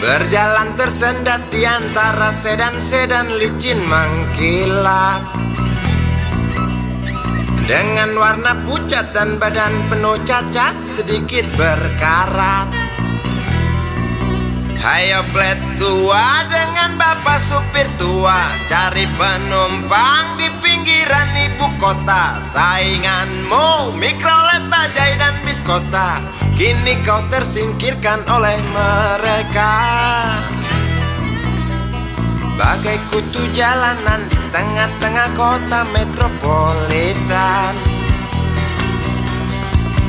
Berjalan tersendat di antara sedan-sedan licin mengkilat Dengan warna pucat dan badan penuh cacat sedikit berkarat. Hayo plet tua dengan bapak supir tua Cari penumpang di pinggiran ibu kota. Sainganmu mikrolet bajai dan bis kota Kini kau tersingkirkan oleh mereka. Bagai kutu jalanan di tengah-tengah kota metropolitan.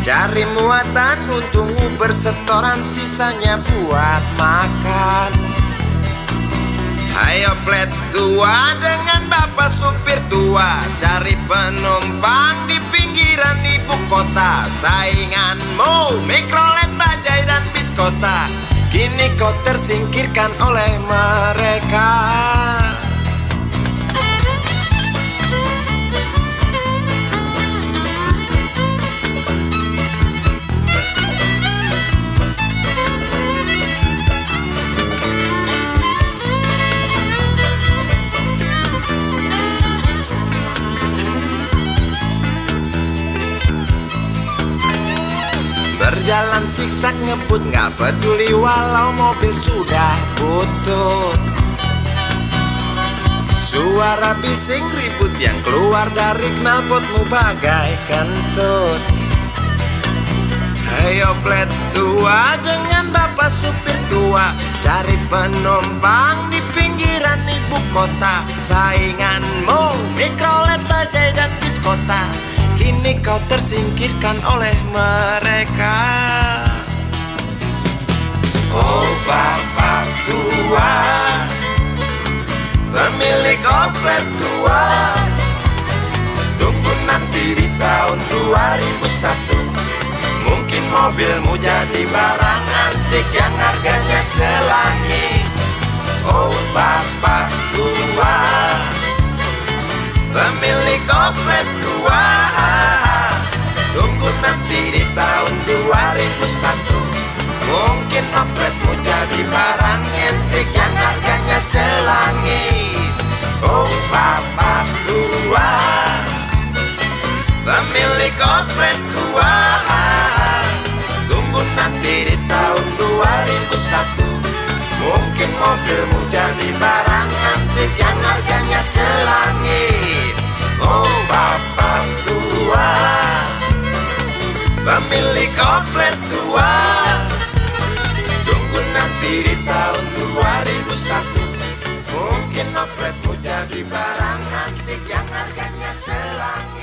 Cari muatan untungmu bersetoran sisanya buat makan. Ayo plet tua dengan bapak supir tua Cari penumpang ibu kota Sainganmu mikrolet bajai dan bis kota Kini kau tersingkirkan oleh mereka Berjalan siksak ngebut Gak peduli walau mobil sudah butut Suara bising ribut yang keluar dari knalpotmu bagai kentut. Ayo plet tua dengan bapak supir tua Cari penumpang di pinggiran ibu kota. Sainganmu mikrolet bajai dan bis kota Kini kau tersingkirkan oleh mereka tua Pemilik oplet tua. Tunggu nanti di tahun 2001 Mungkin mobilmu jadi barang antik yang harganya selangit Oh bapak tua. Pemilik oplet tua. Tunggu nanti di tahun 2001 Mungkin opletmu jadi barang antik yang harganya selangit. Oh bapak tua Pemilik oplet tua Tunggu nanti di tahun 2001 Mungkin mobilmu jadi barang antik yang harganya selangit. Oh bapak tua Pemilik oplet tua Tunggu nanti di tahun 2001 Mungkin opletmu jadi barang antik yang harganya selangit